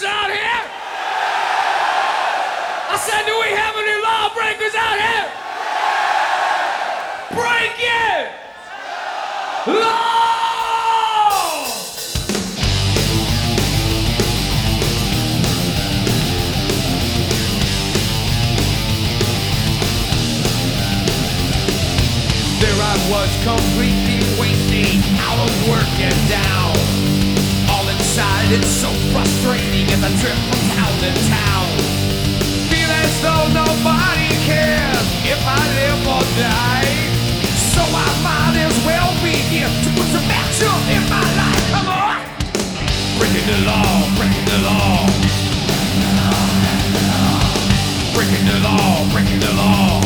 lawbreakers out here? I said, do we have any lawbreakers out here? Break it! Law! There I was completely wasting, out of work and down. All inside, it's so frustrating as I trip from town to town. Feel as though nobody cares if I live or die. So I might as well be here to put some action in my life. Come on! Breaking the law, breaking the law. Breaking the law, breaking the law.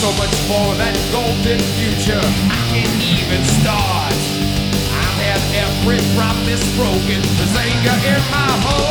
So much more than golden future I can't even start. Promise broken. There's anger in my heart.